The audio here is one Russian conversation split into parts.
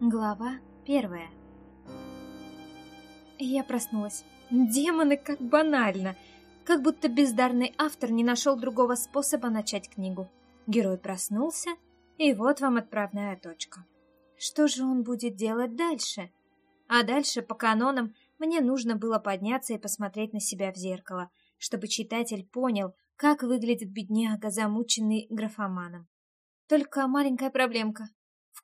Глава первая Я проснулась. Демоны, как банально! Как будто бездарный автор не нашел другого способа начать книгу. Герой проснулся, и вот вам отправная точка. Что же он будет делать дальше? А дальше, по канонам, мне нужно было подняться и посмотреть на себя в зеркало, чтобы читатель понял, как выглядит бедняга, замученный графоманом. Только маленькая проблемка.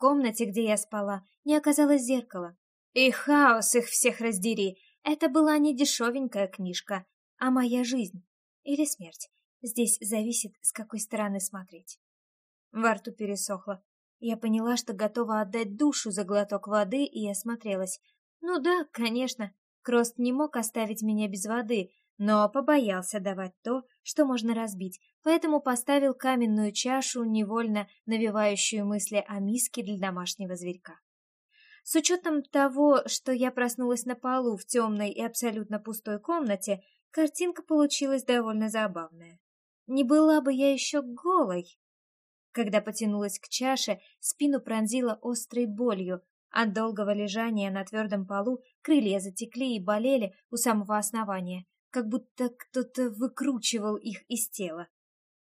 Комнате, где я спала, не оказалось зеркала. И хаос их всех раздери. Это была не дешевенькая книжка, а моя жизнь. Или смерть. Здесь зависит, с какой стороны смотреть. Во рту пересохло. Я поняла, что готова отдать душу за глоток воды, и осмотрелась. Ну да, конечно, Крост не мог оставить меня без воды, но побоялся давать то, что можно разбить, поэтому поставил каменную чашу, невольно навевающую мысли о миске для домашнего зверька. С учетом того, что я проснулась на полу в темной и абсолютно пустой комнате, картинка получилась довольно забавная. Не была бы я еще голой. Когда потянулась к чаше, спину пронзила острой болью. От долгого лежания на твердом полу крылья затекли и болели у самого основания как будто кто-то выкручивал их из тела.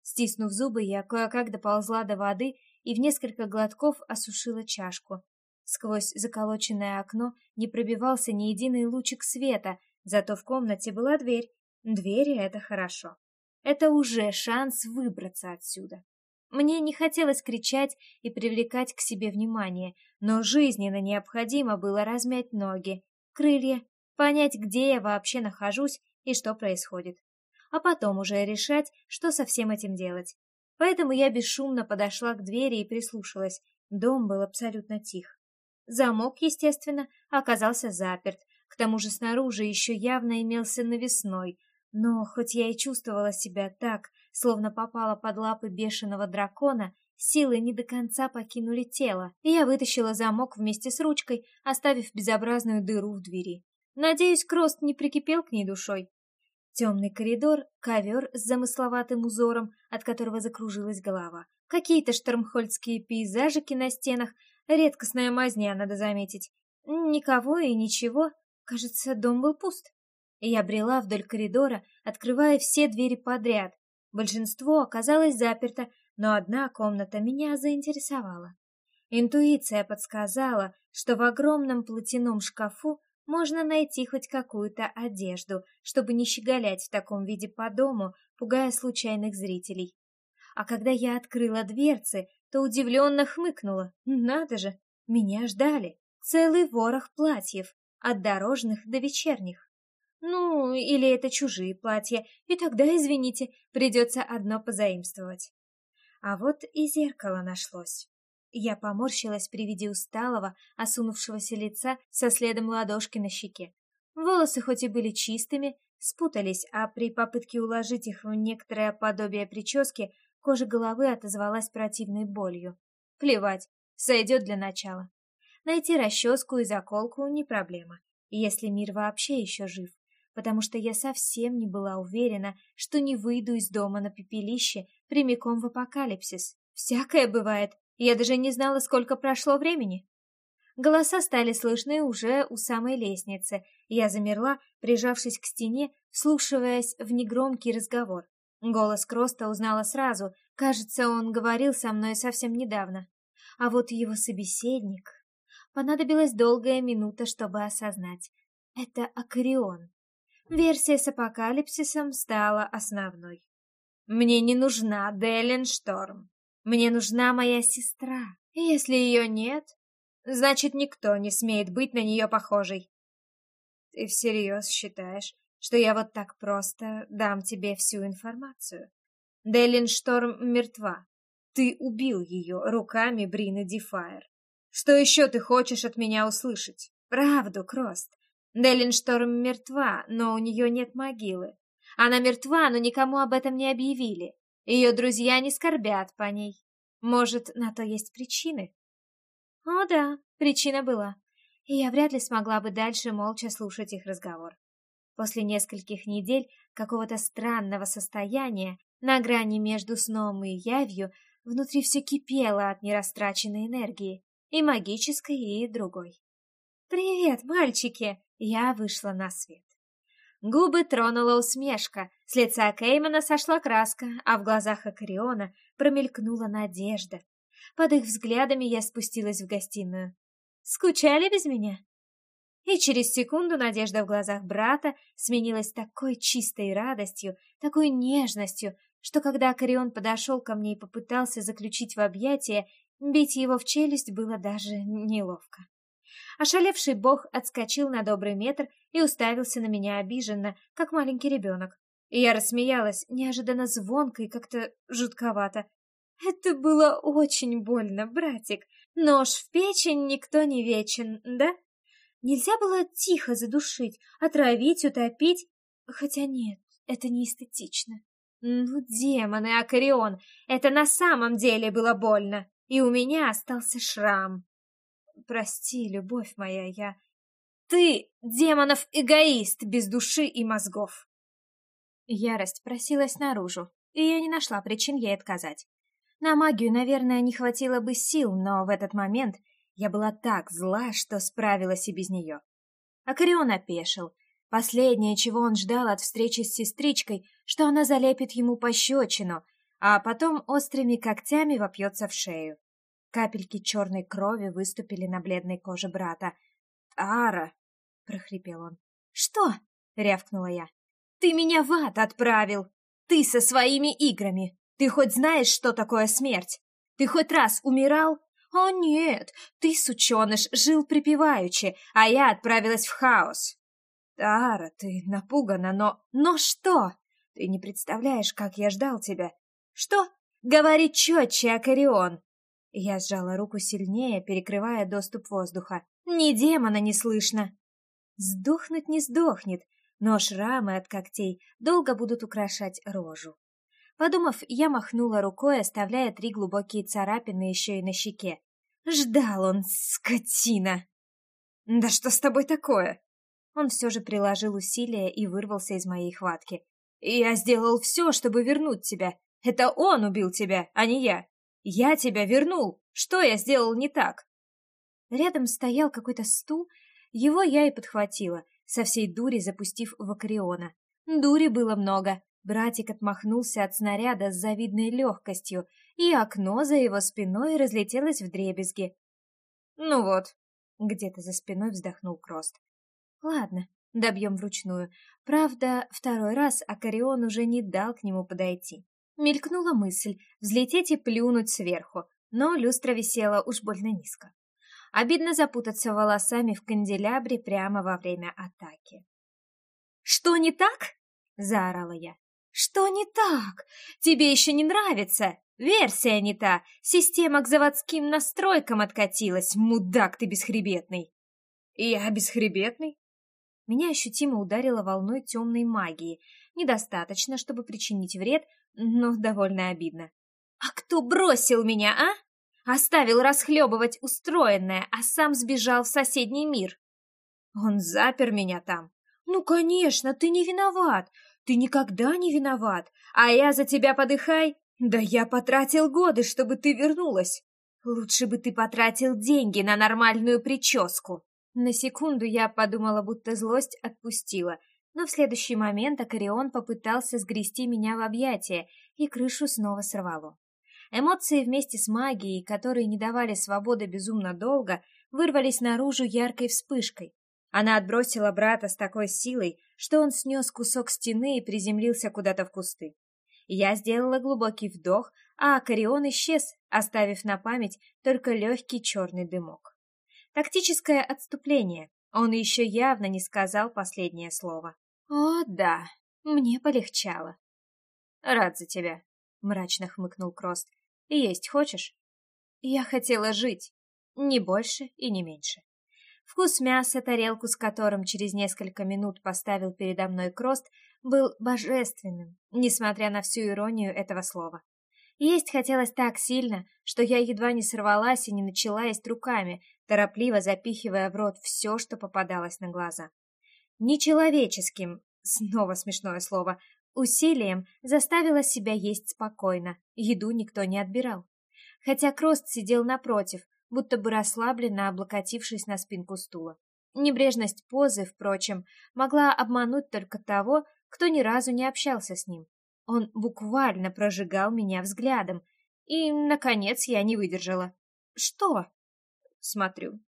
Стиснув зубы, я кое-как доползла до воды и в несколько глотков осушила чашку. Сквозь заколоченное окно не пробивался ни единый лучик света, зато в комнате была дверь. Двери — это хорошо. Это уже шанс выбраться отсюда. Мне не хотелось кричать и привлекать к себе внимание, но жизненно необходимо было размять ноги, крылья, понять, где я вообще нахожусь и что происходит. А потом уже решать, что со всем этим делать. Поэтому я бесшумно подошла к двери и прислушалась. Дом был абсолютно тих. Замок, естественно, оказался заперт. К тому же снаружи еще явно имелся навесной. Но хоть я и чувствовала себя так, словно попала под лапы бешеного дракона, силы не до конца покинули тело, и я вытащила замок вместе с ручкой, оставив безобразную дыру в двери. Надеюсь, Крост не прикипел к ней душой. Темный коридор, ковер с замысловатым узором, от которого закружилась голова. Какие-то штормхольдские пейзажики на стенах, редкостная мазня, надо заметить. Никого и ничего, кажется, дом был пуст. Я брела вдоль коридора, открывая все двери подряд. Большинство оказалось заперто, но одна комната меня заинтересовала. Интуиция подсказала, что в огромном платяном шкафу можно найти хоть какую-то одежду, чтобы не щеголять в таком виде по дому, пугая случайных зрителей. А когда я открыла дверцы, то удивленно хмыкнула. Надо же, меня ждали. Целый ворох платьев, от дорожных до вечерних. Ну, или это чужие платья, и тогда, извините, придется одно позаимствовать. А вот и зеркало нашлось. Я поморщилась при виде усталого, осунувшегося лица со следом ладошки на щеке. Волосы хоть и были чистыми, спутались, а при попытке уложить их в некоторое подобие прически кожа головы отозвалась противной болью. Плевать, сойдет для начала. Найти расческу и заколку не проблема, если мир вообще еще жив, потому что я совсем не была уверена, что не выйду из дома на пепелище прямиком в апокалипсис. Всякое бывает, я даже не знала, сколько прошло времени. Голоса стали слышны уже у самой лестницы. Я замерла, прижавшись к стене, вслушиваясь в негромкий разговор. Голос Кроста узнала сразу. Кажется, он говорил со мной совсем недавно. А вот его собеседник... Понадобилась долгая минута, чтобы осознать. Это Акарион. Версия с апокалипсисом стала основной. «Мне не нужна Делин Шторм», мне нужна моя сестра. Если ее нет, значит, никто не смеет быть на нее похожей. Ты всерьез считаешь, что я вот так просто дам тебе всю информацию? Делин Шторм мертва. Ты убил ее руками Брины Дефайр. Что еще ты хочешь от меня услышать? Правду, Крост. Делин Шторм мертва, но у нее нет могилы. Она мертва, но никому об этом не объявили. Ее друзья не скорбят по ней. Может, на то есть причины? О да, причина была. И я вряд ли смогла бы дальше молча слушать их разговор. После нескольких недель какого-то странного состояния, на грани между сном и явью, внутри все кипело от нерастраченной энергии. и магической, и другой. «Привет, мальчики!» Я вышла на свет. Губы тронула усмешка, с лица Кеймана сошла краска, а в глазах Акариона промелькнула надежда. Под их взглядами я спустилась в гостиную. «Скучали без меня?» И через секунду надежда в глазах брата сменилась такой чистой радостью, такой нежностью, что когда Акарион подошел ко мне и попытался заключить в объятия, бить его в челюсть было даже неловко. Ошалевший бог отскочил на добрый метр и уставился на меня обиженно, как маленький ребенок. И я рассмеялась, неожиданно звонко и как-то жутковато. Это было очень больно, братик. Нож в печень никто не вечен, да? Нельзя было тихо задушить, отравить, утопить. Хотя нет, это не эстетично. Ну, демоны, Акарион, это на самом деле было больно. И у меня остался шрам. Прости, любовь моя, я... Ты, демонов эгоист, без души и мозгов. Ярость просилась наружу, и я не нашла причин ей отказать. На магию, наверное, не хватило бы сил, но в этот момент я была так зла, что справилась и без нее. Акарион опешил. Последнее, чего он ждал от встречи с сестричкой, что она залепит ему пощечину, а потом острыми когтями вопьется в шею. Капельки черной крови выступили на бледной коже брата. «Ара!» — прохрипел он. «Что?» — рявкнула я. «Ты меня в ад отправил! Ты со своими играми! Ты хоть знаешь, что такое смерть? Ты хоть раз умирал? О нет, ты, сученыш, жил припеваючи, а я отправилась в хаос!» «Ара, ты напугана, но... Но что? Ты не представляешь, как я ждал тебя!» «Что? Говори четче, Акарион!» Я сжала руку сильнее, перекрывая доступ воздуха. Ни демона не слышно. Сдохнуть не сдохнет, но шрамы от когтей долго будут украшать рожу. Подумав, я махнула рукой, оставляя три глубокие царапины еще и на щеке. Ждал он, скотина! «Да что с тобой такое?» Он все же приложил усилия и вырвался из моей хватки. «Я сделал все, чтобы вернуть тебя. Это он убил тебя, а не я. «Я тебя вернул! Что я сделал не так?» Рядом стоял какой-то стул, его я и подхватила, со всей дури запустив в акриона. Дури было много. Братик отмахнулся от снаряда с завидной легкостью, и окно за его спиной разлетелось в дребезги. «Ну вот», — где-то за спиной вздохнул Крост. «Ладно, добьем вручную. Правда, второй раз Акарион уже не дал к нему подойти. Мелькнула мысль взлететь и плюнуть сверху, но люстра висела уж больно низко. Обидно запутаться волосами в канделябре прямо во время атаки. «Что не так?» — заорала я. «Что не так? Тебе еще не нравится? Версия не та. Система к заводским настройкам откатилась. Мудак ты бесхребетный!» «Я бесхребетный?» Меня ощутимо ударило волной темной магии. Недостаточно, чтобы причинить вред, но довольно обидно. «А кто бросил меня, а? Оставил расхлебывать устроенное, а сам сбежал в соседний мир?» «Он запер меня там». «Ну, конечно, ты не виноват. Ты никогда не виноват. А я за тебя подыхай. Да я потратил годы, чтобы ты вернулась. Лучше бы ты потратил деньги на нормальную прическу». На секунду я подумала, будто злость отпустила, но в следующий момент Акарион попытался сгрести меня в объятия, и крышу снова сорвало. Эмоции вместе с магией, которые не давали свободы безумно долго, вырвались наружу яркой вспышкой. Она отбросила брата с такой силой, что он снес кусок стены и приземлился куда-то в кусты. Я сделала глубокий вдох, а Акарион исчез, оставив на память только легкий черный дымок. Тактическое отступление. Он еще явно не сказал последнее слово. «О, да, мне полегчало». «Рад за тебя», — мрачно хмыкнул Крост. «Есть хочешь?» «Я хотела жить. Не больше и не меньше». Вкус мяса, тарелку с которым через несколько минут поставил передо мной Крост, был божественным, несмотря на всю иронию этого слова. Есть хотелось так сильно, что я едва не сорвалась и не начала есть руками, торопливо запихивая в рот все, что попадалось на глаза нечеловеческим, снова смешное слово, усилием заставила себя есть спокойно, еду никто не отбирал. Хотя Крост сидел напротив, будто бы расслабленно облокотившись на спинку стула. Небрежность позы, впрочем, могла обмануть только того, кто ни разу не общался с ним. Он буквально прожигал меня взглядом, и, наконец, я не выдержала. «Что?» Смотрю.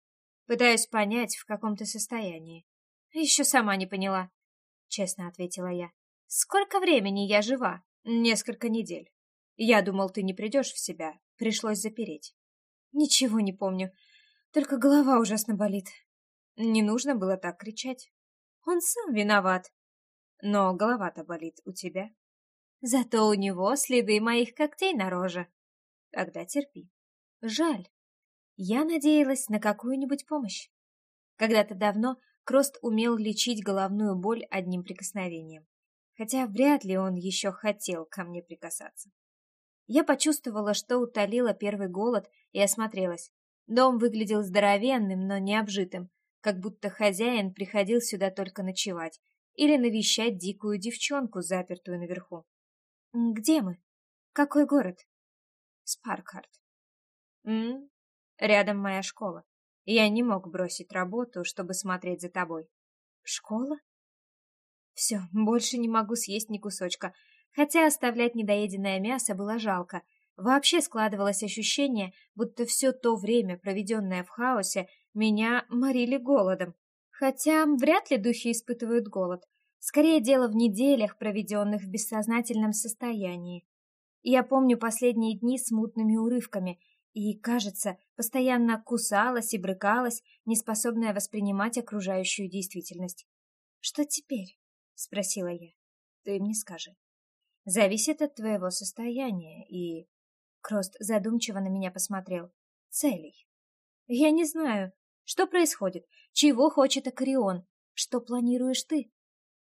Пытаюсь понять, в каком то состоянии. Еще сама не поняла, честно ответила я. Сколько времени я жива? Несколько недель. Я думал, ты не придешь в себя. Пришлось запереть. Ничего не помню. Только голова ужасно болит. Не нужно было так кричать. Он сам виноват. Но голова-то болит у тебя. Зато у него следы моих когтей на роже. Тогда терпи. Жаль. Я надеялась на какую-нибудь помощь. Когда-то давно Крост умел лечить головную боль одним прикосновением. Хотя вряд ли он еще хотел ко мне прикасаться. Я почувствовала, что утолила первый голод и осмотрелась. Дом выглядел здоровенным, но не обжитым, как будто хозяин приходил сюда только ночевать или навещать дикую девчонку, запертую наверху. «Где мы? Какой город?» «Спаркхарт». «М? Рядом моя школа. Я не мог бросить работу, чтобы смотреть за тобой». «Школа?» «Все, больше не могу съесть ни кусочка, хотя оставлять недоеденное мясо было жалко. Вообще складывалось ощущение, будто все то время, проведенное в хаосе, меня морили голодом. Хотя вряд ли духи испытывают голод. Скорее дело в неделях, проведенных в бессознательном состоянии. Я помню последние дни смутными урывками и, кажется, постоянно кусалась и брыкалась, неспособная воспринимать окружающую действительность. «Что теперь?» — спросила я. «Ты мне скажи. Зависит от твоего состояния и...» Крост задумчиво на меня посмотрел. «Целей. Я не знаю, что происходит, чего хочет Акарион, что планируешь ты?»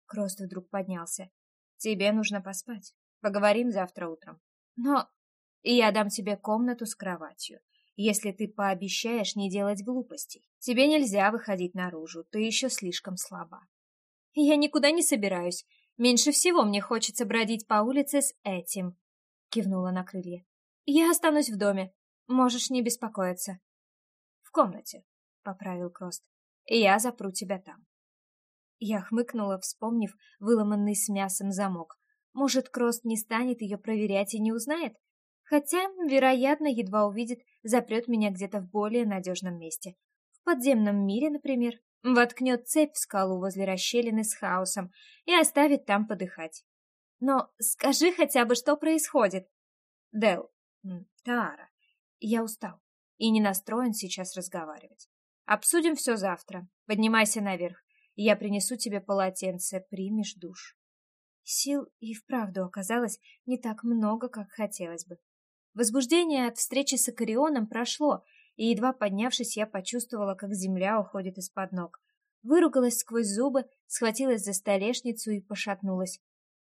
Крост вдруг поднялся. «Тебе нужно поспать. Поговорим завтра утром. Но я дам тебе комнату с кроватью, если ты пообещаешь не делать глупостей. Тебе нельзя выходить наружу, ты еще слишком слаба». «Я никуда не собираюсь. Меньше всего мне хочется бродить по улице с этим», — кивнула на крылья. «Я останусь в доме. Можешь не беспокоиться». «В комнате», — поправил Крост. «И я запру тебя там». Я хмыкнула, вспомнив выломанный с мясом замок. Может, Крост не станет ее проверять и не узнает? Хотя, вероятно, едва увидит, запрет меня где-то в более надежном месте. В подземном мире, например. Воткнет цепь в скалу возле расщелины с хаосом и оставит там подыхать. Но скажи хотя бы, что происходит. Дел, Тара, я устал и не настроен сейчас разговаривать. Обсудим все завтра. Поднимайся наверх. Я принесу тебе полотенце, примешь душ. Сил и вправду оказалось не так много, как хотелось бы. Возбуждение от встречи с Акарионом прошло, и, едва поднявшись, я почувствовала, как земля уходит из-под ног. Выругалась сквозь зубы, схватилась за столешницу и пошатнулась.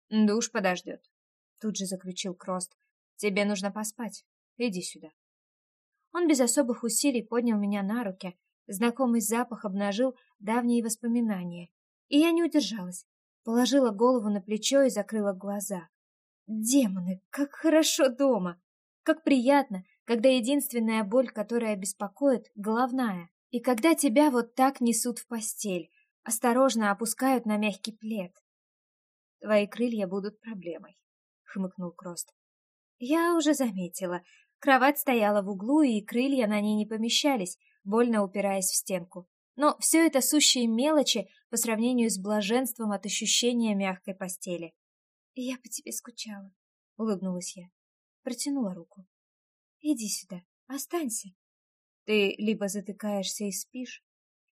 «Душ подождет», — тут же заключил Крост. «Тебе нужно поспать. Иди сюда». Он без особых усилий поднял меня на руки, Знакомый запах обнажил давние воспоминания. И я не удержалась. Положила голову на плечо и закрыла глаза. Демоны, как хорошо дома! Как приятно, когда единственная боль, которая беспокоит, головная. И когда тебя вот так несут в постель, осторожно опускают на мягкий плед. Твои крылья будут проблемой, хмыкнул Крост. Я уже заметила. Кровать стояла в углу, и крылья на ней не помещались, больно упираясь в стенку. Но все это сущие мелочи по сравнению с блаженством от ощущения мягкой постели. «Я по тебе скучала», — улыбнулась я. Протянула руку. «Иди сюда, останься». Ты либо затыкаешься и спишь,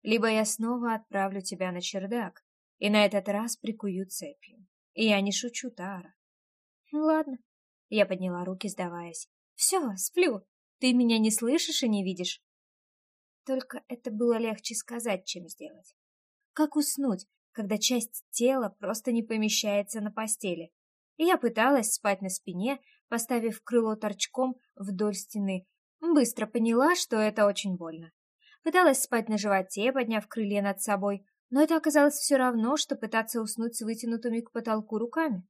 либо я снова отправлю тебя на чердак, и на этот раз прикую цепью. И я не шучу, Тара. Ладно. Я подняла руки, сдаваясь. Все, сплю. Ты меня не слышишь и не видишь. Только это было легче сказать, чем сделать. Как уснуть, когда часть тела просто не помещается на постели? Я пыталась спать на спине, поставив крыло торчком вдоль стены. Быстро поняла, что это очень больно. Пыталась спать на животе, подняв крылья над собой, но это оказалось все равно, что пытаться уснуть с вытянутыми к потолку руками.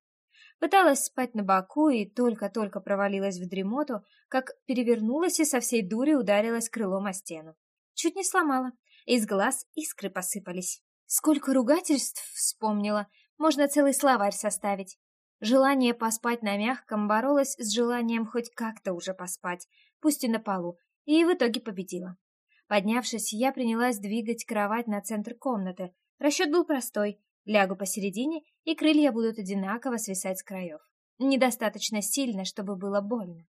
Пыталась спать на боку и только-только провалилась в дремоту, как перевернулась и со всей дури ударилась крылом о стену. Чуть не сломала. Из глаз искры посыпались. Сколько ругательств вспомнила, можно целый словарь составить. Желание поспать на мягком боролось с желанием хоть как-то уже поспать, пусть и на полу, и в итоге победила. Поднявшись, я принялась двигать кровать на центр комнаты. Расчет был простой. Лягу посередине, и крылья будут одинаково свисать с краев. Недостаточно сильно, чтобы было больно.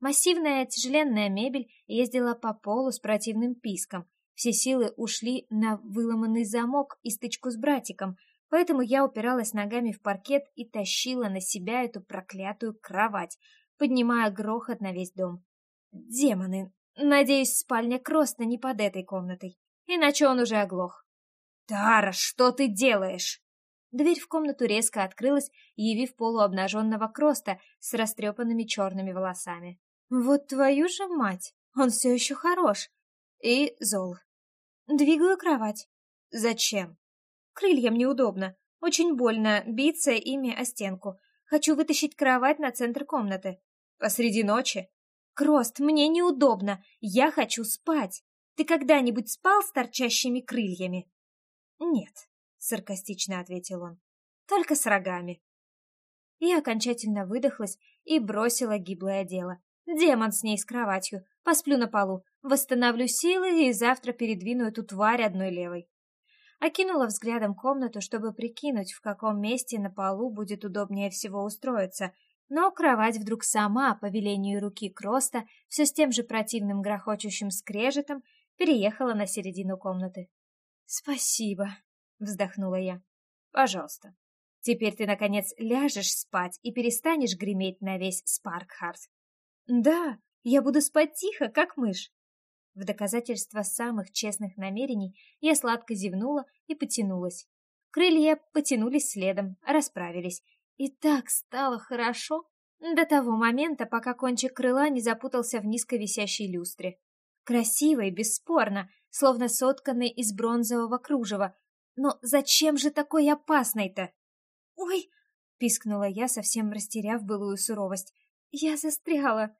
Массивная тяжеленная мебель ездила по полу с противным писком. Все силы ушли на выломанный замок и стычку с братиком, поэтому я упиралась ногами в паркет и тащила на себя эту проклятую кровать, поднимая грохот на весь дом. Демоны! Надеюсь, спальня Кроста не под этой комнатой, иначе он уже оглох. «Тара, что ты делаешь?» Дверь в комнату резко открылась, явив полуобнаженного Кроста с растрепанными черными волосами. «Вот твою же мать! Он все еще хорош!» И зол. «Двигаю кровать». «Зачем?» «Крыльям неудобно. Очень больно биться ими о стенку. Хочу вытащить кровать на центр комнаты». «Посреди ночи?» «Крост, мне неудобно. Я хочу спать. Ты когда-нибудь спал с торчащими крыльями?» «Нет», — саркастично ответил он. «Только с рогами». Я окончательно выдохлась и бросила гиблое дело. Демон с ней с кроватью. Посплю на полу, восстановлю силы и завтра передвину эту тварь одной левой. Окинула взглядом комнату, чтобы прикинуть, в каком месте на полу будет удобнее всего устроиться, но кровать вдруг сама, по велению руки Кроста, все с тем же противным грохочущим скрежетом, переехала на середину комнаты. «Спасибо», — вздохнула я. «Пожалуйста. Теперь ты, наконец, ляжешь спать и перестанешь греметь на весь Спаркхарт». «Да, я буду спать тихо, как мышь». В доказательство самых честных намерений я сладко зевнула и потянулась. Крылья потянулись следом, расправились, и так стало хорошо до того момента, пока кончик крыла не запутался в низко висящей люстре. Красивой, бесспорно, словно сотканной из бронзового кружева. Но зачем же такой опасной-то? «Ой!» — пискнула я, совсем растеряв былую суровость. «Я застряла!»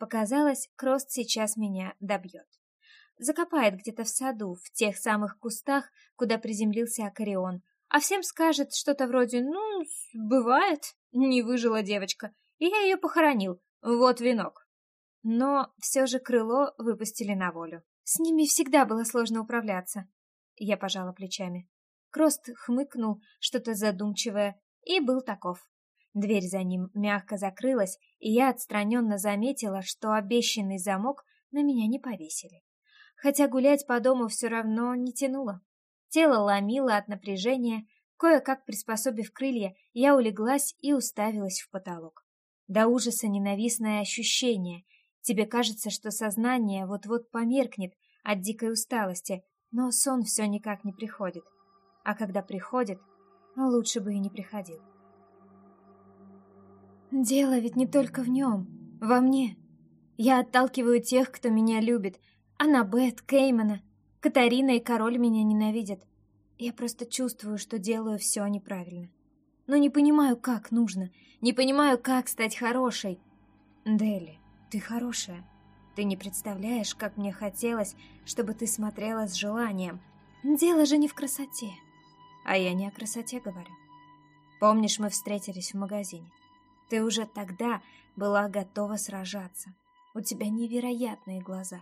Показалось, Крост сейчас меня добьет. Закопает где-то в саду, в тех самых кустах, куда приземлился Акарион, а всем скажет что-то вроде «Ну, бывает, не выжила девочка, и я ее похоронил, вот венок». Но все же крыло выпустили на волю. С ними всегда было сложно управляться. Я пожала плечами. Крост хмыкнул, что-то задумчивое, и был таков. Дверь за ним мягко закрылась, и я отстраненно заметила, что обещанный замок на меня не повесили. Хотя гулять по дому все равно не тянуло. Тело ломило от напряжения, кое-как приспособив крылья, я улеглась и уставилась в потолок. До ужаса ненавистное ощущение. Тебе кажется, что сознание вот-вот померкнет от дикой усталости, но сон все никак не приходит. А когда приходит, лучше бы и не приходил. Дело ведь не только в нем, во мне. Я отталкиваю тех, кто меня любит. Аннабет, Кеймана, Катарина и король меня ненавидят. Я просто чувствую, что делаю все неправильно. Но не понимаю, как нужно. Не понимаю, как стать хорошей. Дели, ты хорошая. Ты не представляешь, как мне хотелось, чтобы ты смотрела с желанием. Дело же не в красоте. А я не о красоте говорю. Помнишь, мы встретились в магазине? Ты уже тогда была готова сражаться. У тебя невероятные глаза.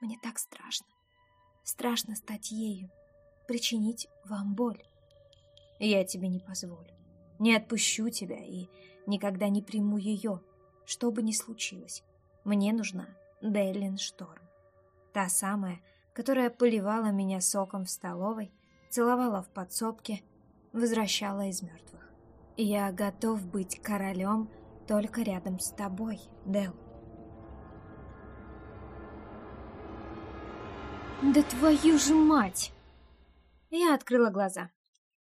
Мне так страшно. Страшно стать ею, причинить вам боль. Я тебе не позволю. Не отпущу тебя и никогда не приму ее, что бы ни случилось. Мне нужна Дейлин Шторм. Та самая, которая поливала меня соком в столовой, целовала в подсобке, возвращала из мертвых. Я готов быть королем только рядом с тобой, Дел. «Да твою же мать!» Я открыла глаза.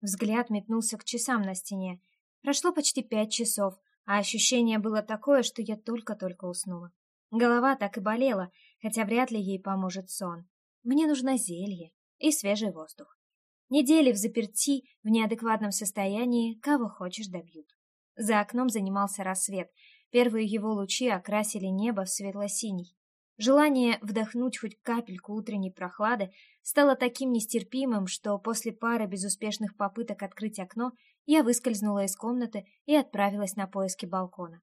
Взгляд метнулся к часам на стене. Прошло почти пять часов, а ощущение было такое, что я только-только уснула. Голова так и болела, хотя вряд ли ей поможет сон. Мне нужно зелье и свежий воздух. Недели в заперти, в неадекватном состоянии, кого хочешь добьют. За окном занимался рассвет. Первые его лучи окрасили небо в светло-синий. Желание вдохнуть хоть капельку утренней прохлады стало таким нестерпимым, что после пары безуспешных попыток открыть окно я выскользнула из комнаты и отправилась на поиски балкона.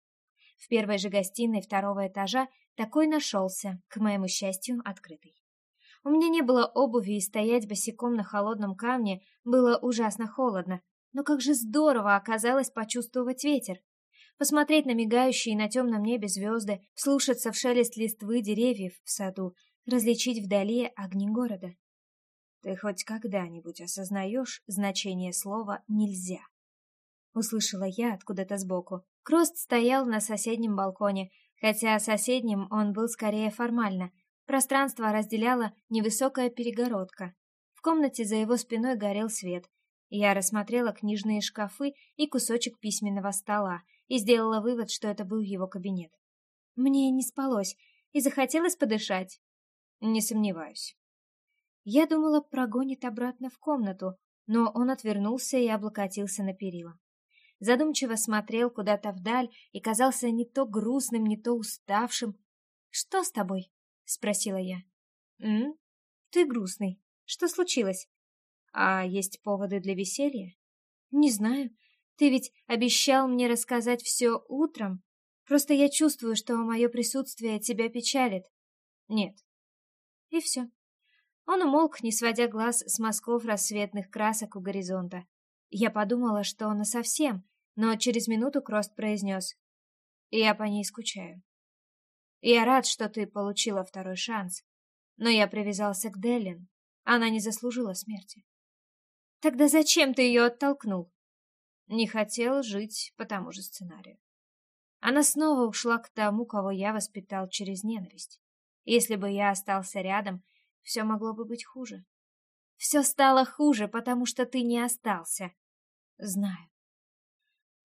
В первой же гостиной второго этажа такой нашелся, к моему счастью, открытый. У меня не было обуви, и стоять босиком на холодном камне было ужасно холодно, но как же здорово оказалось почувствовать ветер. Посмотреть на мигающие на темном небе звезды, слушаться в шелест листвы деревьев в саду, различить вдали огни города. Ты хоть когда-нибудь осознаешь значение слова «нельзя»? Услышала я откуда-то сбоку. Крост стоял на соседнем балконе, хотя соседним он был скорее формально. Пространство разделяла невысокая перегородка. В комнате за его спиной горел свет. Я рассмотрела книжные шкафы и кусочек письменного стола и сделала вывод, что это был его кабинет. Мне не спалось и захотелось подышать. Не сомневаюсь. Я думала, прогонит обратно в комнату, но он отвернулся и облокотился на перила задумчиво смотрел куда-то вдаль и казался не то грустным, не то уставшим. «Что с тобой?» — спросила я. «М? Ты грустный. Что случилось? А есть поводы для веселья?» «Не знаю. Ты ведь обещал мне рассказать все утром. Просто я чувствую, что мое присутствие тебя печалит». «Нет». И все. Он умолк, не сводя глаз с мазков рассветных красок у горизонта. Я подумала, что он совсем, но через минуту Крост произнес. «Я по ней скучаю. Я рад, что ты получила второй шанс, но я привязался к Деллин. Она не заслужила смерти». «Тогда зачем ты ее оттолкнул?» Не хотел жить по тому же сценарию. Она снова ушла к тому, кого я воспитал через ненависть. Если бы я остался рядом, все могло бы быть хуже. Все стало хуже, потому что ты не остался. Знаю.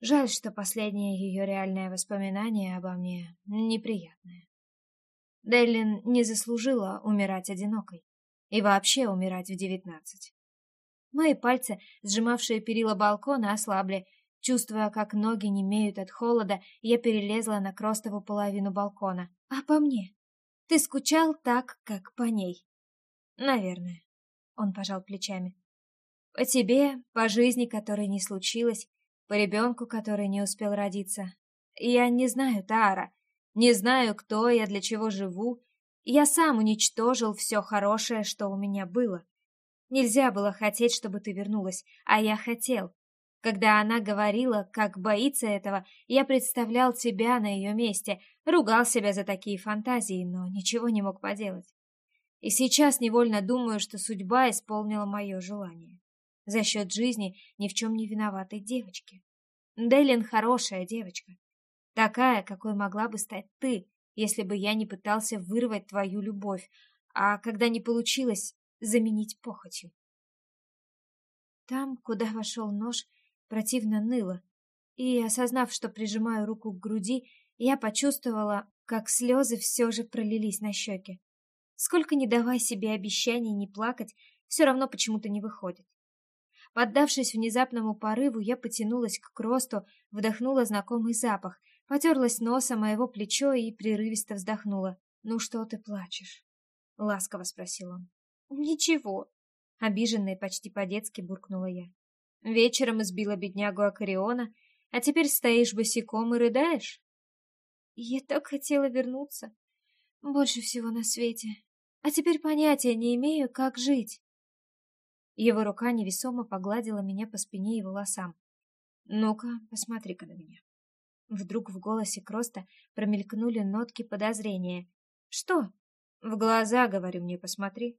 Жаль, что последнее ее реальное воспоминание обо мне неприятное. Деллин не заслужила умирать одинокой. И вообще умирать в девятнадцать. Мои пальцы, сжимавшие перила балкона, ослабли. Чувствуя, как ноги немеют от холода, я перелезла на кростову половину балкона. А по мне? Ты скучал так, как по ней? Наверное. Он пожал плечами. По тебе, по жизни, которой не случилось, по ребенку, который не успел родиться. Я не знаю, Тара, не знаю, кто я, для чего живу. Я сам уничтожил все хорошее, что у меня было. Нельзя было хотеть, чтобы ты вернулась, а я хотел. Когда она говорила, как боится этого, я представлял тебя на ее месте, ругал себя за такие фантазии, но ничего не мог поделать. И сейчас невольно думаю, что судьба исполнила мое желание за счет жизни ни в чем не виноватой девочки. Делин хорошая девочка, такая, какой могла бы стать ты, если бы я не пытался вырвать твою любовь, а когда не получилось, заменить похотью. Там, куда вошел нож, противно ныло, и, осознав, что прижимаю руку к груди, я почувствовала, как слезы все же пролились на щеки. Сколько не давай себе обещаний не плакать, все равно почему-то не выходит. Поддавшись внезапному порыву, я потянулась к Кросту, вдохнула знакомый запах, потерлась носом о его плечо и прерывисто вздохнула. «Ну что ты плачешь?» — ласково спросил он. «Ничего», — обиженная почти по-детски буркнула я. «Вечером избила беднягу Акариона, а теперь стоишь босиком и рыдаешь?» «Я так хотела вернуться. Больше всего на свете. А теперь понятия не имею, как жить». Его рука невесомо погладила меня по спине и волосам. «Ну-ка, посмотри-ка на меня». Вдруг в голосе Кроста промелькнули нотки подозрения. «Что?» «В глаза, говорю мне, посмотри».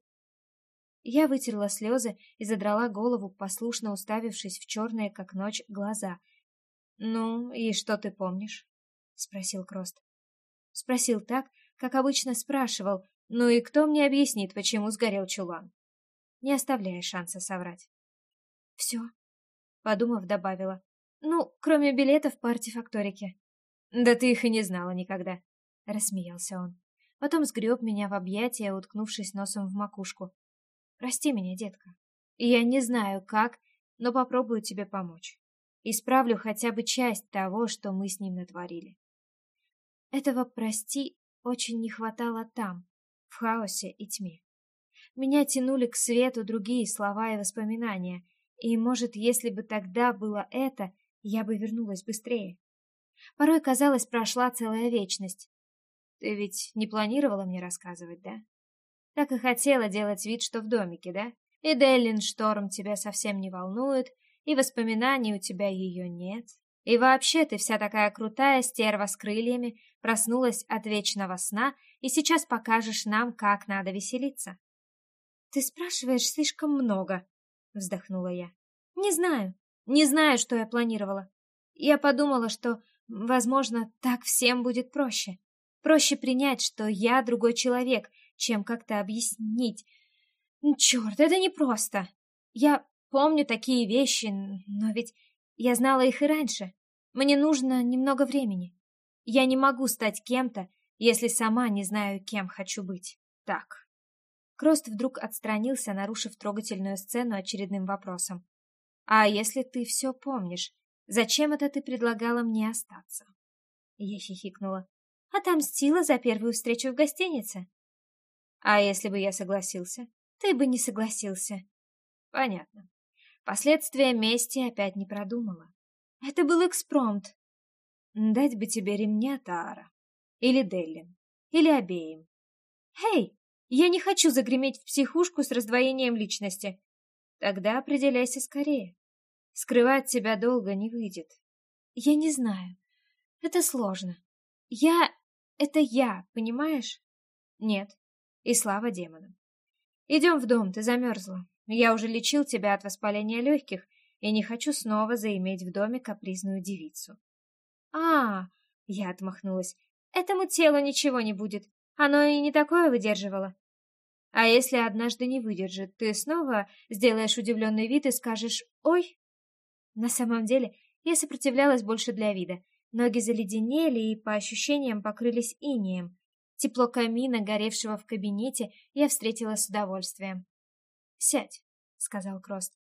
Я вытерла слезы и задрала голову, послушно уставившись в черные, как ночь, глаза. «Ну, и что ты помнишь?» — спросил Крост. Спросил так, как обычно спрашивал, «Ну и кто мне объяснит, почему сгорел чулан?» Не оставляя шанса соврать. «Все», — подумав, добавила. «Ну, кроме билетов по артефакторике». «Да ты их и не знала никогда», — рассмеялся он. Потом сгреб меня в объятия, уткнувшись носом в макушку. «Прости меня, детка. Я не знаю, как, но попробую тебе помочь. исправлю хотя бы часть того, что мы с ним натворили. Этого, прости, очень не хватало там, в хаосе и тьме. Меня тянули к свету другие слова и воспоминания, и, может, если бы тогда было это, я бы вернулась быстрее. Порой, казалось, прошла целая вечность. Ты ведь не планировала мне рассказывать, да? Так и хотела делать вид, что в домике, да? И Деллин Шторм тебя совсем не волнует, и воспоминаний у тебя ее нет. И вообще ты вся такая крутая стерва с крыльями, проснулась от вечного сна и сейчас покажешь нам, как надо веселиться. Ты спрашиваешь слишком много, вздохнула я. Не знаю, не знаю, что я планировала. Я подумала, что, возможно, так всем будет проще. Проще принять, что я другой человек, чем как-то объяснить. Черт, это непросто. Я помню такие вещи, но ведь я знала их и раньше. Мне нужно немного времени. Я не могу стать кем-то, если сама не знаю, кем хочу быть. Так. Крост вдруг отстранился, нарушив трогательную сцену очередным вопросом. «А если ты все помнишь, зачем это ты предлагала мне остаться?» Я хихикнула. «Отомстила за первую встречу в гостинице?» «А если бы я согласился?» «Ты бы не согласился». «Понятно. Последствия мести опять не продумала. Это был экспромт. Дать бы тебе ремня, Таара. Или Деллин. Или обеим. Эй, я не хочу загреметь в психушку с раздвоением личности. Тогда определяйся скорее. Скрывать тебя долго не выйдет. Я не знаю. Это сложно. Я — это я, понимаешь? Нет. И слава демонам. Идем в дом, ты замерзла. Я уже лечил тебя от воспаления легких и не хочу снова заиметь в доме капризную девицу. А, я отмахнулась. Этому телу ничего не будет. Оно и не такое выдерживало. А если однажды не выдержит, ты снова сделаешь удивленный вид и скажешь «Ой!» На самом деле, я сопротивлялась больше для вида. Ноги заледенели и, по ощущениям, покрылись инеем. Тепло камина, горевшего в кабинете, я встретила с удовольствием. «Сядь», — сказал Крост.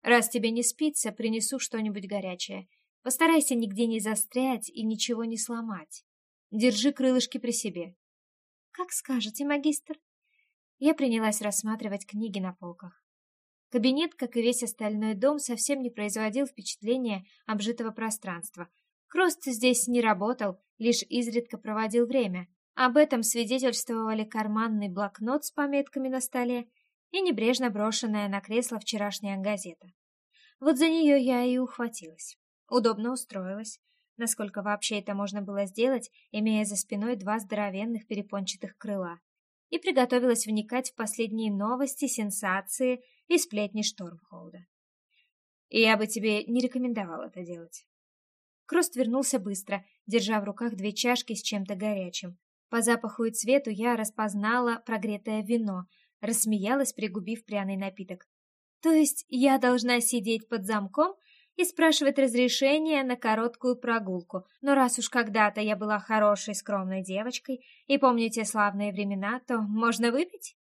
«Раз тебе не спится, принесу что-нибудь горячее. Постарайся нигде не застрять и ничего не сломать. Держи крылышки при себе». «Как скажете, магистр». Я принялась рассматривать книги на полках. Кабинет, как и весь остальной дом, совсем не производил впечатления обжитого пространства. Крост здесь не работал, лишь изредка проводил время. Об этом свидетельствовали карманный блокнот с пометками на столе и небрежно брошенная на кресло вчерашняя газета. Вот за нее я и ухватилась. Удобно устроилась, насколько вообще это можно было сделать, имея за спиной два здоровенных перепончатых крыла, и приготовилась вникать в последние новости, сенсации и сплетни Штормхолда. И я бы тебе не рекомендовал это делать. Крост вернулся быстро, держа в руках две чашки с чем-то горячим. По запаху и цвету я распознала прогретое вино, рассмеялась, пригубив пряный напиток. То есть я должна сидеть под замком и спрашивать разрешения на короткую прогулку. Но раз уж когда-то я была хорошей, скромной девочкой и помню те славные времена, то можно выпить?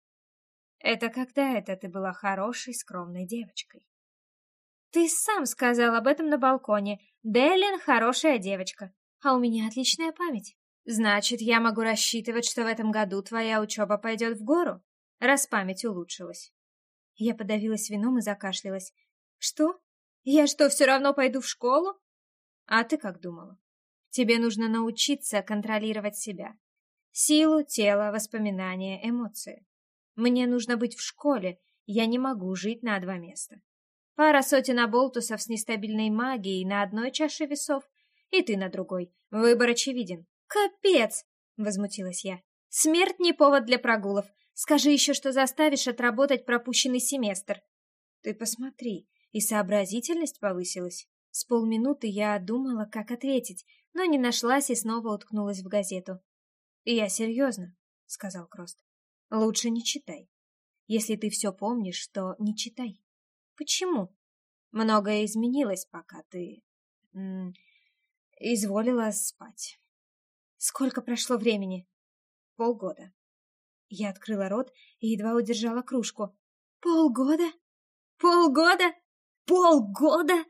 Это когда это ты была хорошей, скромной девочкой? Ты сам сказал об этом на балконе. Деллин хорошая девочка, а у меня отличная память. Значит, я могу рассчитывать, что в этом году твоя учеба пойдет в гору? раз память улучшилась. Я подавилась вином и закашлялась. Что? Я что, все равно пойду в школу? А ты как думала? Тебе нужно научиться контролировать себя. Силу, тело, воспоминания, эмоции. Мне нужно быть в школе, я не могу жить на два места. Пара сотен оболтусов с нестабильной магией на одной чаше весов, и ты на другой. Выбор очевиден. «Капец!» — возмутилась я. «Смерть не повод для прогулов. Скажи еще, что заставишь отработать пропущенный семестр. Ты посмотри, и сообразительность повысилась. С полминуты я думала, как ответить, но не нашлась и снова уткнулась в газету. «Я серьезно», — сказал Крост. «Лучше не читай. Если ты все помнишь, то не читай. Почему? Многое изменилось, пока ты... М изволила спать. Сколько прошло времени? Полгода. Я открыла рот и едва удержала кружку. «Полгода? Полгода? Полгода?»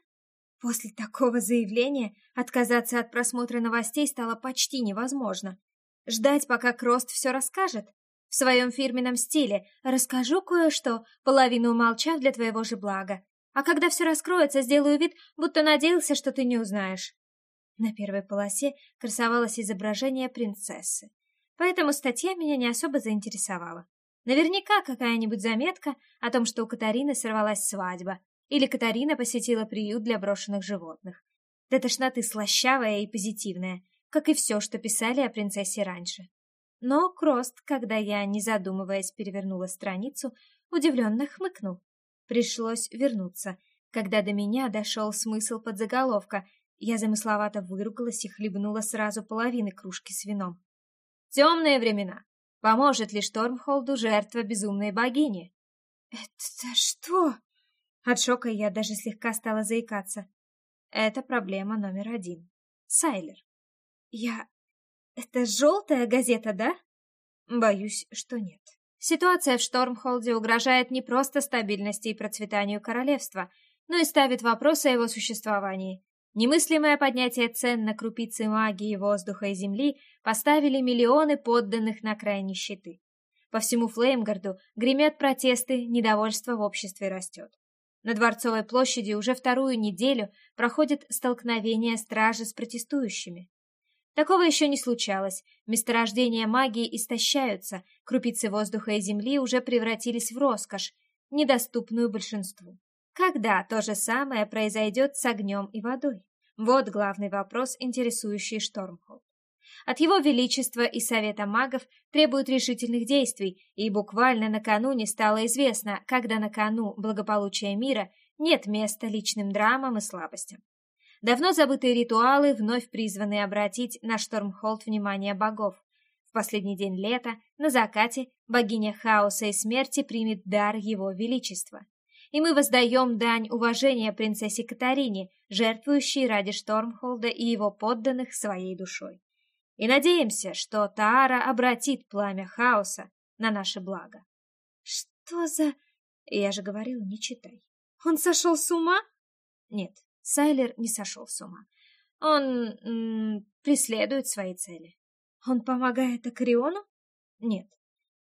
После такого заявления отказаться от просмотра новостей стало почти невозможно. Ждать, пока Крост все расскажет? В своем фирменном стиле расскажу кое-что, половину умолчав для твоего же блага. А когда все раскроется, сделаю вид, будто надеялся, что ты не узнаешь. На первой полосе красовалось изображение принцессы. Поэтому статья меня не особо заинтересовала. Наверняка какая-нибудь заметка о том, что у Катарины сорвалась свадьба, или Катарина посетила приют для брошенных животных. До тошноты слащавая и позитивная, как и все, что писали о принцессе раньше. Но Крост, когда я, не задумываясь, перевернула страницу, удивленно хмыкнул. Пришлось вернуться. Когда до меня дошел смысл подзаголовка, я замысловато выругалась и хлебнула сразу половины кружки с вином. «Темные времена. Поможет ли Штормхолду жертва безумной богини?» «Это что?» От шока я даже слегка стала заикаться. Это проблема номер один. Сайлер. Я... Это желтая газета, да? Боюсь, что нет. Ситуация в Штормхолде угрожает не просто стабильности и процветанию королевства, но и ставит вопрос о его существовании. Немыслимое поднятие цен на крупицы магии воздуха и земли поставили миллионы подданных на край нищеты. По всему Флеймгарду гремят протесты, недовольство в обществе растет. На Дворцовой площади уже вторую неделю проходит столкновение стражи с протестующими. Такого еще не случалось. Месторождения магии истощаются, крупицы воздуха и земли уже превратились в роскошь, недоступную большинству. Когда то же самое произойдет с огнем и водой? Вот главный вопрос, интересующий Штормхолд. От его величества и Совета магов требуют решительных действий, и буквально накануне стало известно, когда на кону благополучия мира нет места личным драмам и слабостям. Давно забытые ритуалы вновь призваны обратить на Штормхолд внимание богов. В последний день лета, на закате, богиня хаоса и смерти примет дар его величества. И мы воздаем дань уважения принцессе Катарине, жертвующей ради Штормхолда и его подданных своей душой и надеемся, что Таара обратит пламя хаоса на наше благо. Что за... Я же говорил, не читай. Он сошел с ума? Нет, Сайлер не сошел с ума. Он м -м, преследует свои цели. Он помогает Акриону? Нет.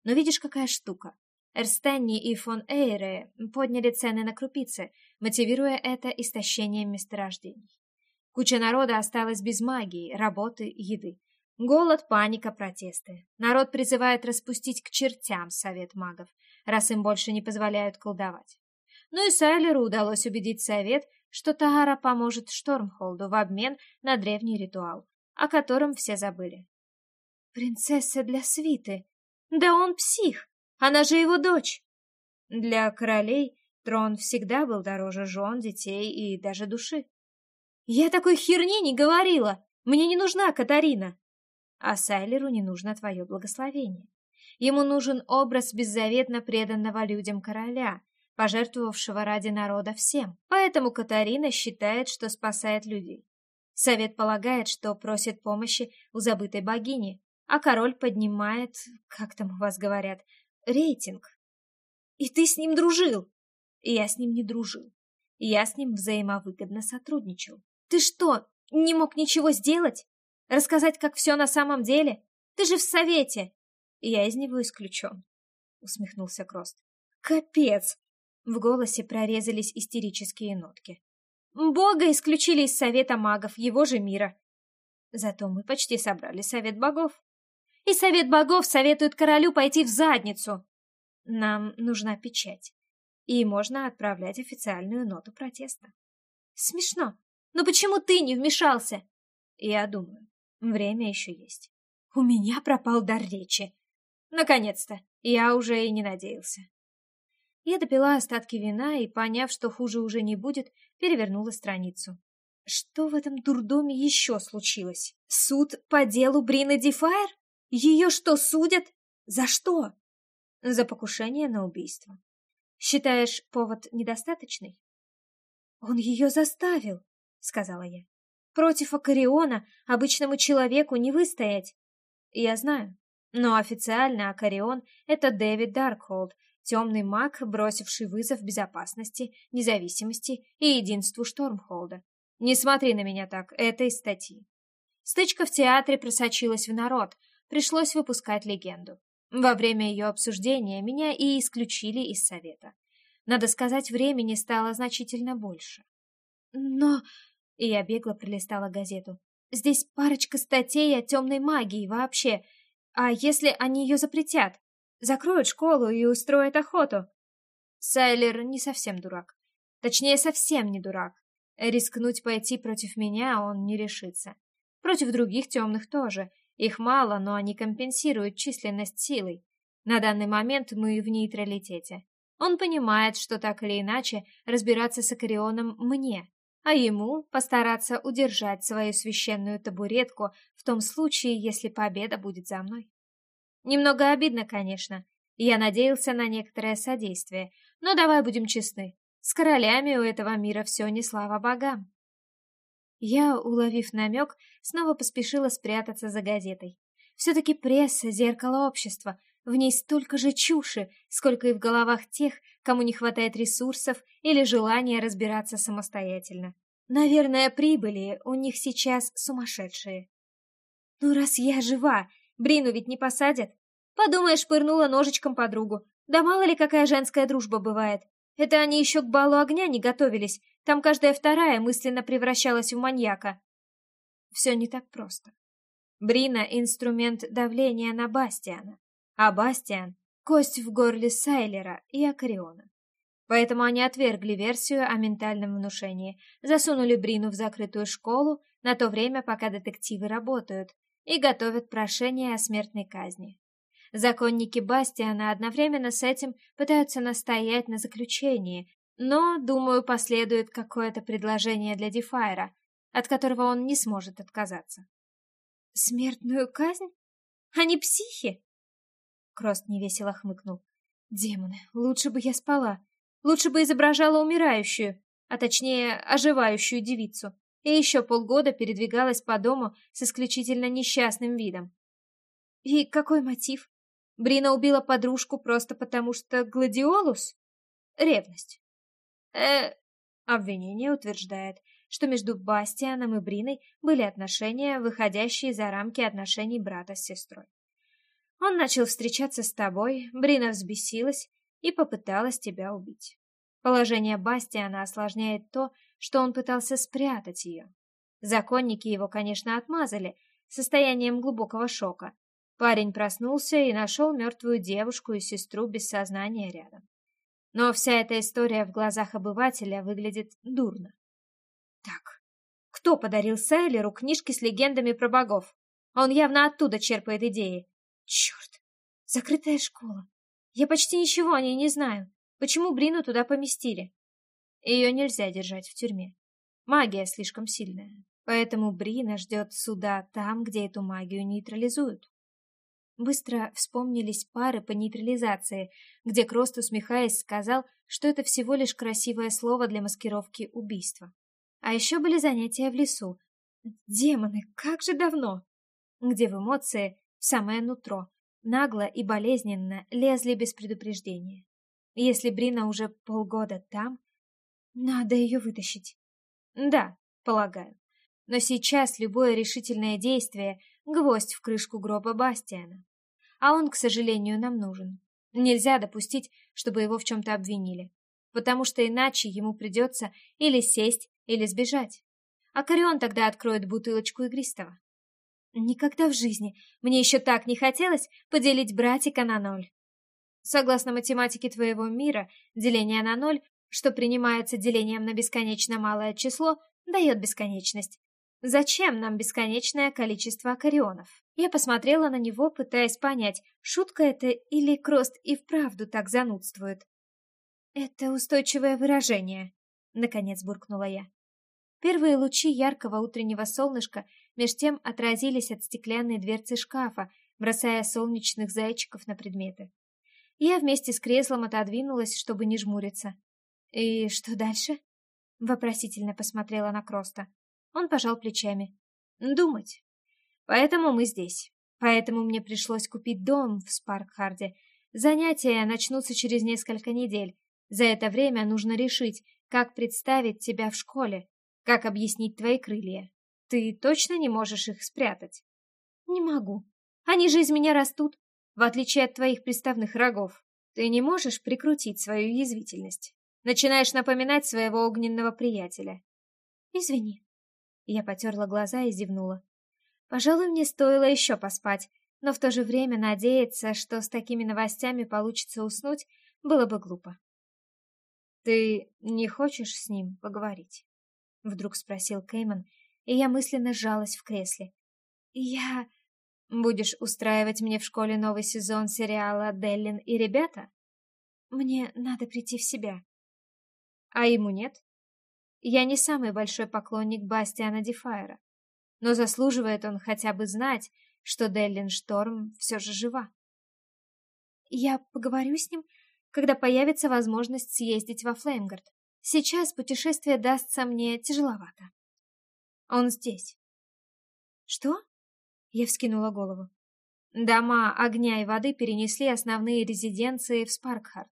Но видишь, какая штука. Эрстенни и фон Эйре подняли цены на крупицы, мотивируя это истощением месторождений. Куча народа осталась без магии, работы, еды. Голод, паника, протесты. Народ призывает распустить к чертям совет магов, раз им больше не позволяют колдовать. Ну и Сайлеру удалось убедить совет, что Тагара поможет Штормхолду в обмен на древний ритуал, о котором все забыли. «Принцесса для свиты! Да он псих! Она же его дочь!» Для королей трон всегда был дороже жен, детей и даже души. «Я такой херни не говорила! Мне не нужна Катарина!» А Сайлеру не нужно твое благословение. Ему нужен образ беззаветно преданного людям короля, пожертвовавшего ради народа всем. Поэтому Катарина считает, что спасает людей. Совет полагает, что просит помощи у забытой богини, а король поднимает, как там у вас говорят, рейтинг. И ты с ним дружил? Я с ним не дружил. Я с ним взаимовыгодно сотрудничал. Ты что, не мог ничего сделать? Рассказать, как все на самом деле? Ты же в совете!» «Я из него исключен», — усмехнулся Крост. «Капец!» — в голосе прорезались истерические нотки. «Бога исключили из совета магов, его же мира. Зато мы почти собрали совет богов. И совет богов советует королю пойти в задницу. Нам нужна печать, и можно отправлять официальную ноту протеста. Смешно. Но почему ты не вмешался? Я думаю, Время еще есть. У меня пропал дар речи. Наконец-то. Я уже и не надеялся. Я допила остатки вина и, поняв, что хуже уже не будет, перевернула страницу. Что в этом дурдоме еще случилось? Суд по делу Брины Дефайр? Ее что, судят? За что? За покушение на убийство. Считаешь, повод недостаточный? Он ее заставил, сказала я. Против Акариона обычному человеку не выстоять. Я знаю. Но официально Акарион — это Дэвид Даркхолд, темный маг, бросивший вызов безопасности, независимости и единству Штормхолда. Не смотри на меня так, это из статьи. Стычка в театре просочилась в народ, пришлось выпускать легенду. Во время ее обсуждения меня и исключили из совета. Надо сказать, времени стало значительно больше. Но... И я бегло пролистала газету. Здесь парочка статей о темной магии вообще. А если они ее запретят? Закроют школу и устроят охоту? Сайлер не совсем дурак. Точнее, совсем не дурак. Рискнуть пойти против меня он не решится. Против других темных тоже. Их мало, но они компенсируют численность силой. На данный момент мы в нейтралитете. Он понимает, что так или иначе разбираться с Акарионом мне, а ему постараться удержать свою священную табуретку в том случае, если победа будет за мной. Немного обидно, конечно. Я надеялся на некоторое содействие, но давай будем честны. С королями у этого мира все не слава богам. Я, уловив намек, снова поспешила спрятаться за газетой. Все-таки пресса — зеркало общества. В ней столько же чуши, сколько и в головах тех, кому не хватает ресурсов или желания разбираться самостоятельно. Наверное, прибыли у них сейчас сумасшедшие. Ну, раз я жива, Брину ведь не посадят. Подумаешь, пырнула ножичком подругу. Да мало ли какая женская дружба бывает. Это они еще к балу огня не готовились. Там каждая вторая мысленно превращалась в маньяка. Все не так просто. Брина — инструмент давления на Бастиана, а Бастиан — кость в горле Сайлера и Акариона. Поэтому они отвергли версию о ментальном внушении, засунули Брину в закрытую школу на то время, пока детективы работают, и готовят прошение о смертной казни. Законники Бастиана одновременно с этим пытаются настоять на заключении, но, думаю, последует какое-то предложение для Дефайра, от которого он не сможет отказаться. «Смертную казнь? Они психи?» Крост невесело хмыкнул. «Демоны, лучше бы я спала. Лучше бы изображала умирающую, а точнее, оживающую девицу, и еще полгода передвигалась по дому с исключительно несчастным видом. И какой мотив? Брина убила подружку просто потому, что гладиолус? Ревность. Э, обвинение утверждает, что между Бастианом и Бриной были отношения, выходящие за рамки отношений брата с сестрой. Он начал встречаться с тобой, Брина взбесилась и попыталась тебя убить. Положение Бастиана осложняет то, что он пытался спрятать ее. Законники его, конечно, отмазали, состоянием глубокого шока, Парень проснулся и нашел мертвую девушку и сестру без сознания рядом. Но вся эта история в глазах обывателя выглядит дурно. Так, кто подарил Сайлеру книжки с легендами про богов? Он явно оттуда черпает идеи. Черт, закрытая школа. Я почти ничего о ней не знаю. Почему Брину туда поместили? Ее нельзя держать в тюрьме. Магия слишком сильная. Поэтому Брина ждет суда там, где эту магию нейтрализуют. Быстро вспомнились пары по нейтрализации, где Крост, усмехаясь, сказал, что это всего лишь красивое слово для маскировки убийства. А еще были занятия в лесу. Демоны, как же давно! Где в эмоции, в самое нутро, нагло и болезненно лезли без предупреждения. Если Брина уже полгода там, надо ее вытащить. Да, полагаю. Но сейчас любое решительное действие — гвоздь в крышку гроба Бастиана. А он, к сожалению, нам нужен. Нельзя допустить, чтобы его в чем-то обвинили, потому что иначе ему придется или сесть, или сбежать. А Корион тогда откроет бутылочку игристого. Никогда в жизни мне еще так не хотелось поделить братика на ноль. Согласно математике твоего мира, деление на ноль, что принимается делением на бесконечно малое число, дает бесконечность. Зачем нам бесконечное количество акарионов? Я посмотрела на него, пытаясь понять, шутка это или Крост и вправду так занудствует. «Это устойчивое выражение», — наконец буркнула я. Первые лучи яркого утреннего солнышка меж тем отразились от стеклянной дверцы шкафа, бросая солнечных зайчиков на предметы. Я вместе с креслом отодвинулась, чтобы не жмуриться. «И что дальше?» — вопросительно посмотрела на Кроста. Он пожал плечами. Думать. Поэтому мы здесь. Поэтому мне пришлось купить дом в Спаркхарде. Занятия начнутся через несколько недель. За это время нужно решить, как представить тебя в школе, Как объяснить твои крылья? Ты точно не можешь их спрятать? Не могу. Они же из меня растут, в отличие от твоих приставных рогов. Ты не можешь прикрутить свою язвительность. Начинаешь напоминать своего огненного приятеля. Извини. Я потерла глаза и зевнула. Пожалуй, мне стоило еще поспать, но в то же время надеяться, что с такими новостями получится уснуть, было бы глупо. «Ты не хочешь с ним поговорить?» — вдруг спросил Кейман, и я мысленно сжалась в кресле. «Я...» «Будешь устраивать мне в школе новый сезон сериала «Деллин и ребята»?» «Мне надо прийти в себя». «А ему нет?» «Я не самый большой поклонник Бастиана Дефайра, но заслуживает он хотя бы знать, что Деллин Шторм все же жива». «Я поговорю с ним, когда появится возможность съездить во Флеймгард. Сейчас путешествие дастся мне тяжеловато». Он здесь. Что? Я вскинула голову. Дома огня и воды перенесли основные резиденции в Спаркхарт.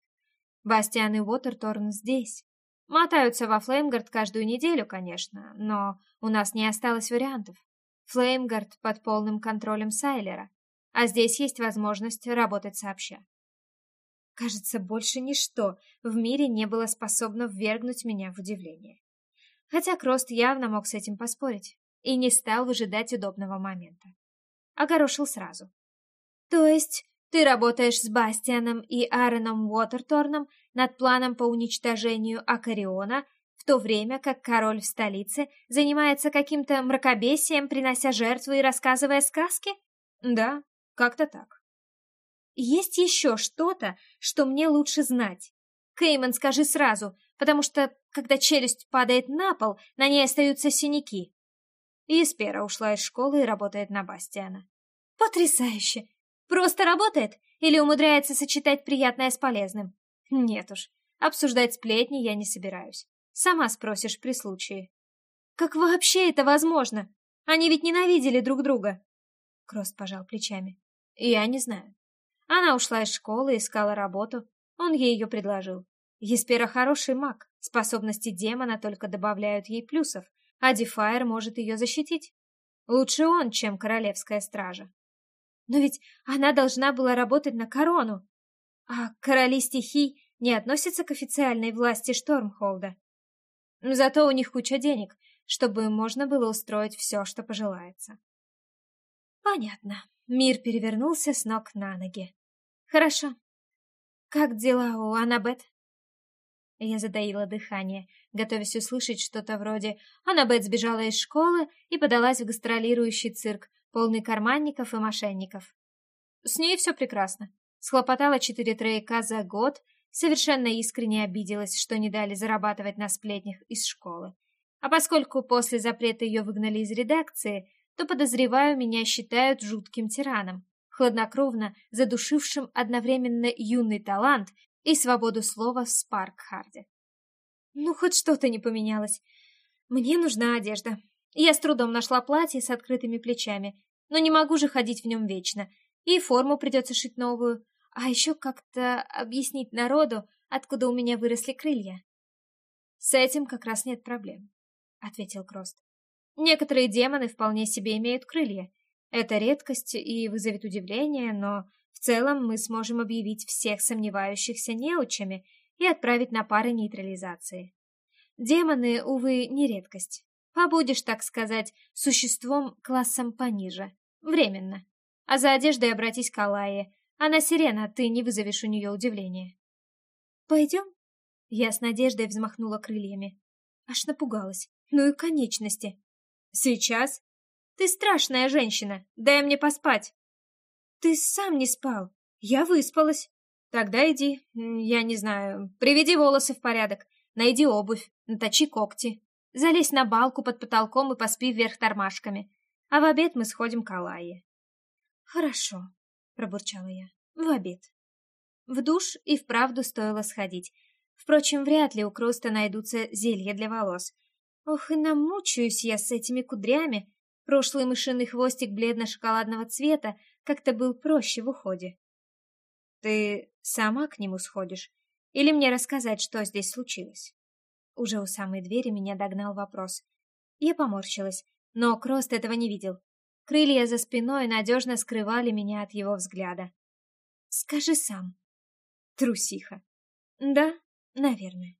Бастиан и Уотерторн здесь. Мотаются во Флеймгард каждую неделю, конечно, но у нас не осталось вариантов. Флеймгард под полным контролем Сайлера, а здесь есть возможность работать сообща. Кажется, больше ничто в мире не было способно ввергнуть меня в удивление хотя Крост явно мог с этим поспорить и не стал выжидать удобного момента. Огорошил сразу. «То есть ты работаешь с Бастианом и Аароном Уотерторном над планом по уничтожению Акариона, в то время как король в столице занимается каким-то мракобесием, принося жертвы и рассказывая сказки? Да, как-то так. Есть еще что-то, что мне лучше знать. Кейман, скажи сразу, потому что, когда челюсть падает на пол, на ней остаются синяки. И Спера ушла из школы и работает на Бастиана. Потрясающе! Просто работает или умудряется сочетать приятное с полезным? Нет уж, обсуждать сплетни я не собираюсь. Сама спросишь при случае. Как вообще это возможно? Они ведь ненавидели друг друга. Крост пожал плечами. Я не знаю. Она ушла из школы, искала работу. Он ей ее предложил. Еспера хороший маг, способности демона только добавляют ей плюсов, а Дефайр может ее защитить. Лучше он, чем королевская стража. Но ведь она должна была работать на корону. А короли стихий не относятся к официальной власти Штормхолда. Зато у них куча денег, чтобы можно было устроить все, что пожелается. Понятно. Мир перевернулся с ног на ноги. Хорошо. Как дела у Анабет? Я затаила дыхание, готовясь услышать что-то вроде «Аннабет сбежала из школы и подалась в гастролирующий цирк, полный карманников и мошенников». С ней все прекрасно. Схлопотала четыре тройка за год, совершенно искренне обиделась, что не дали зарабатывать на сплетнях из школы. А поскольку после запрета ее выгнали из редакции, то, подозреваю, меня считают жутким тираном, хладнокровно задушившим одновременно юный талант и свободу слова в Спаркхарде. Ну, хоть что-то не поменялось. Мне нужна одежда. Я с трудом нашла платье с открытыми плечами, но не могу же ходить в нем вечно. И форму придется шить новую, а еще как-то объяснить народу, откуда у меня выросли крылья. С этим как раз нет проблем, — ответил Крост. Некоторые демоны вполне себе имеют крылья. Это редкость и вызовет удивление, но в целом мы сможем объявить всех сомневающихся неучами и отправить на пары нейтрализации. Демоны, увы, не редкость. Побудешь, так сказать, существом классом пониже. Временно. А за одеждой обратись к Алае. Она сирена, ты не вызовешь у нее удивления. «Пойдем?» Я с надеждой взмахнула крыльями. Аж напугалась. Ну и конечности. «Сейчас?» «Ты страшная женщина. Дай мне поспать». Ты сам не спал. Я выспалась. Тогда иди, я не знаю, приведи волосы в порядок, найди обувь, наточи когти. Залезь на балку под потолком и поспи вверх тормашками. А в обед мы сходим к Алае. Хорошо, пробурчала я. В обед. В душ и вправду стоило сходить. Впрочем, вряд ли у Круста найдутся зелья для волос. Ох, и намучаюсь я с этими кудрями. Прошлый мышиный хвостик бледно-шоколадного цвета как-то был проще в уходе. Ты сама к нему сходишь? Или мне рассказать, что здесь случилось? Уже у самой двери меня догнал вопрос. Я поморщилась, но Крост этого не видел. Крылья за спиной надежно скрывали меня от его взгляда. «Скажи сам». Трусиха. «Да, наверное.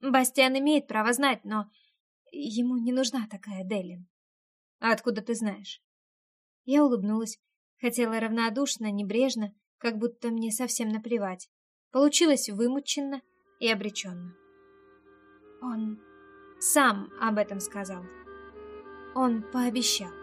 Бастиан имеет право знать, но ему не нужна такая Делин». «А откуда ты знаешь?» Я улыбнулась, хотела равнодушно, небрежно, как будто мне совсем наплевать. Получилось вымученно и обреченно. Он сам об этом сказал. Он пообещал.